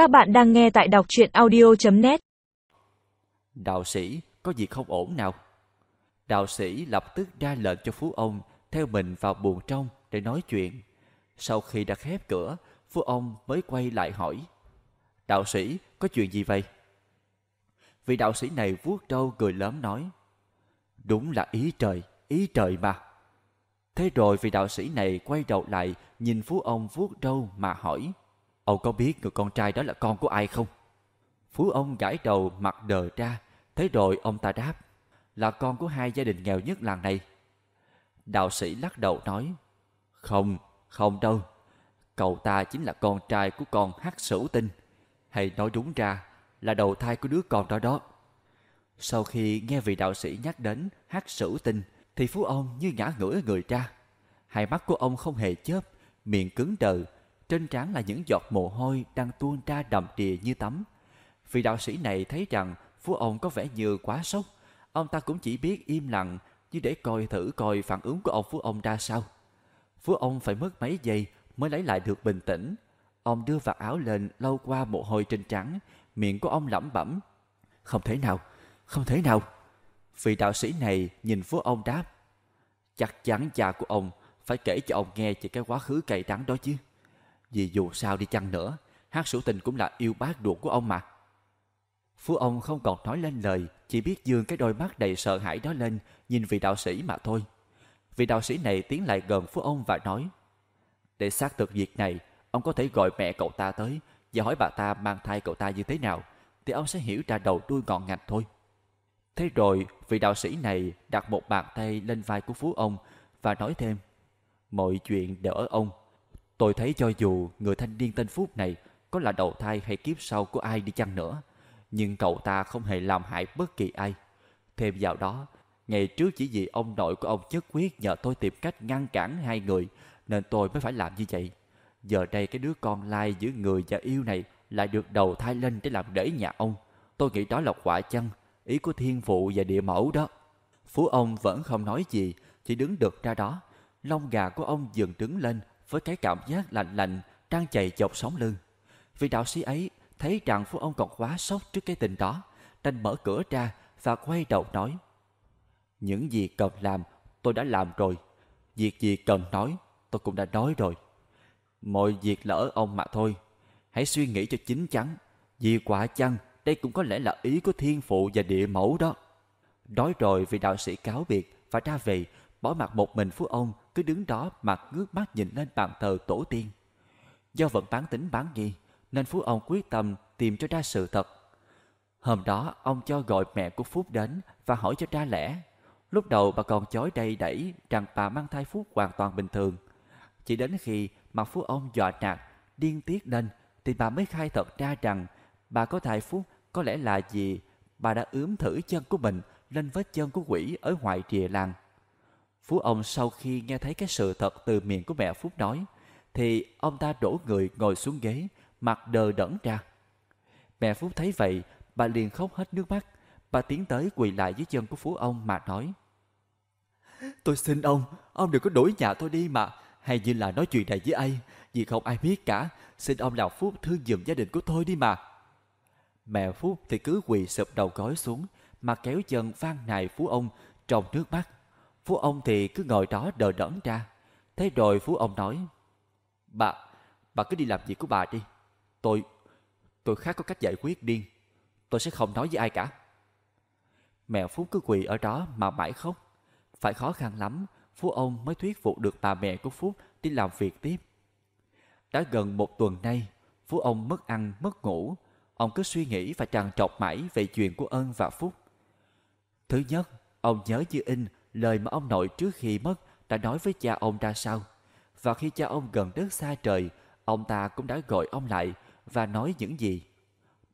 Các bạn đang nghe tại đọc truyện audio.net Đạo sĩ có gì không ổn nào? Đạo sĩ lập tức ra lệnh cho phú ông theo mình vào buồng trong để nói chuyện. Sau khi đã khép cửa, phú ông mới quay lại hỏi. Đạo sĩ, có chuyện gì vậy? Vị đạo sĩ này vuốt râu cười lớn nói. Đúng là ý trời, ý trời mà. Thế rồi vị đạo sĩ này quay đầu lại nhìn phú ông vuốt râu mà hỏi. Ông có biết người con trai đó là con của ai không? Phú ông gãi đầu mặt đờ ra. Thế rồi ông ta đáp. Là con của hai gia đình nghèo nhất làng này. Đạo sĩ lắc đầu nói. Không, không đâu. Cậu ta chính là con trai của con hát Sửu Tinh. Hay nói đúng ra là đầu thai của đứa con đó đó. Sau khi nghe vị đạo sĩ nhắc đến hát Sửu Tinh thì Phú ông như ngã ngửa người ra. Hai mắt của ông không hề chớp, miệng cứng đờ, trên trán là những giọt mồ hôi đang tuôn ra đầm đìa như tắm. Vị đạo sĩ này thấy rằng Phú ông có vẻ như quá sốc. Ông ta cũng chỉ biết im lặng như để coi thử coi phản ứng của ông Phú ông ra sao. Phú ông phải mất mấy giây mới lấy lại được bình tĩnh. Ông đưa vạt áo lên lau qua mồ hôi trên trán, miệng của ông lẩm bẩm. Không thể nào, không thể nào. Vị đạo sĩ này nhìn Phú ông đáp. Chắc chắn cha của ông phải kể cho ông nghe về cái quá khứ cay đắng đó chứ. Vì dù sao đi chăng nữa, hát sủ tình cũng là yêu bác ruột của ông mà. Phú ông không còn nói lên lời, chỉ biết dương cái đôi mắt đầy sợ hãi đó lên, nhìn vị đạo sĩ mà thôi. Vị đạo sĩ này tiến lại gần Phú ông và nói, Để xác thực việc này, ông có thể gọi mẹ cậu ta tới và hỏi bà ta mang thai cậu ta như thế nào, thì ông sẽ hiểu ra đầu đuôi ngọn ngạch thôi. Thế rồi, vị đạo sĩ này đặt một bàn tay lên vai của Phú ông và nói thêm, Mọi chuyện đều ở ông. Tôi thấy cho dù người thanh niên tên Phúc này có là đầu thai hay kiếp sau của ai đi chăng nữa, nhưng cậu ta không hề làm hại bất kỳ ai. Thêm vào đó, ngày trước chỉ vì ông nội của ông chất quyết nhờ tôi tìm cách ngăn cản hai người, nên tôi mới phải làm như vậy. Giờ đây cái đứa con lai giữa người và yêu này lại được đầu thai lên để làm rễ nhà ông. Tôi nghĩ đó là quả chăng, ý của thiên phụ và địa mẫu đó. Phú ông vẫn không nói gì, chỉ đứng được ra đó. Lông gà của ông dừng đứng lên với cái cảm giác lạnh lạnh đang chạy dọc sống lưng. Vị đạo sĩ ấy thấy rằng Phú ông còn quá sốc trước cái tình đó, đành mở cửa ra và quay đầu nói. Những gì cần làm tôi đã làm rồi, việc gì cần nói tôi cũng đã nói rồi. Mọi việc lỡ ông mà thôi, hãy suy nghĩ cho chính chắn, vì quả chăng đây cũng có lẽ là ý của thiên phụ và địa mẫu đó. Nói rồi vị đạo sĩ cáo biệt và ra về, bỏ mặt một mình Phú ông cứ đứng đó mặt ngước mắt nhìn lên bàn thờ tổ tiên. Do vẫn bán tính bán nghi, nên Phú ông quyết tâm tìm cho ra sự thật. Hôm đó, ông cho gọi mẹ của Phúc đến và hỏi cho ra lẽ. Lúc đầu bà còn chối đầy đẩy rằng bà mang thai Phúc hoàn toàn bình thường. Chỉ đến khi mặt Phú ông dọa nạt, điên tiết lên, thì bà mới khai thật ra rằng bà có thai Phúc có lẽ là gì bà đã ướm thử chân của mình lên vết chân của quỷ ở ngoài rìa làng. Phú ông sau khi nghe thấy cái sự thật từ miệng của mẹ Phúc nói, thì ông ta đổ người ngồi xuống ghế, mặt đờ đẫn ra. Mẹ Phúc thấy vậy, bà liền khóc hết nước mắt. Bà tiến tới quỳ lại dưới chân của Phú ông mà nói. Tôi xin ông, ông đừng có đuổi nhà tôi đi mà. Hay như là nói chuyện này với ai, vì không ai biết cả. Xin ông làm Phúc thương giùm gia đình của tôi đi mà. Mẹ Phúc thì cứ quỳ sụp đầu gối xuống, mà kéo chân van nài Phú ông trong nước mắt. Phú ông thì cứ ngồi đó đờ đẫn ra. Thế rồi Phú ông nói, Bà, bà cứ đi làm việc của bà đi. Tôi, tôi khác có cách giải quyết điên. Tôi sẽ không nói với ai cả. Mẹ Phú cứ quỳ ở đó mà mãi khóc. Phải khó khăn lắm, Phú ông mới thuyết phục được bà mẹ của Phúc đi làm việc tiếp. Đã gần một tuần nay, Phú ông mất ăn, mất ngủ. Ông cứ suy nghĩ và trằn trọc mãi về chuyện của ơn và Phúc. Thứ nhất, ông nhớ như in lời mà ông nội trước khi mất đã nói với cha ông ra sao. Và khi cha ông gần đất xa trời, ông ta cũng đã gọi ông lại và nói những gì.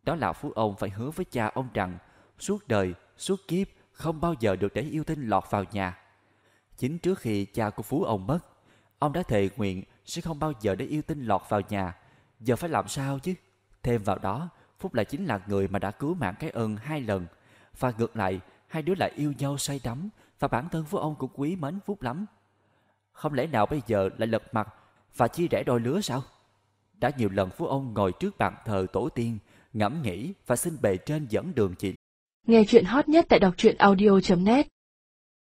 Đó là Phú ông phải hứa với cha ông rằng suốt đời, suốt kiếp không bao giờ được để yêu tinh lọt vào nhà. Chính trước khi cha của Phú ông mất, ông đã thề nguyện sẽ không bao giờ để yêu tinh lọt vào nhà. Giờ phải làm sao chứ? Thêm vào đó, Phúc lại chính là người mà đã cứu mạng cái ơn hai lần. Và ngược lại, hai đứa lại yêu nhau say đắm và bản thân Phú ông cũng quý mến Phúc lắm. Không lẽ nào bây giờ lại lật mặt và chia rẽ đôi lứa sao? Đã nhiều lần phú ông ngồi trước bàn thờ tổ tiên, ngẫm nghĩ và xin bề trên dẫn đường chị. Nghe chuyện hot nhất tại đọc truyện audio.net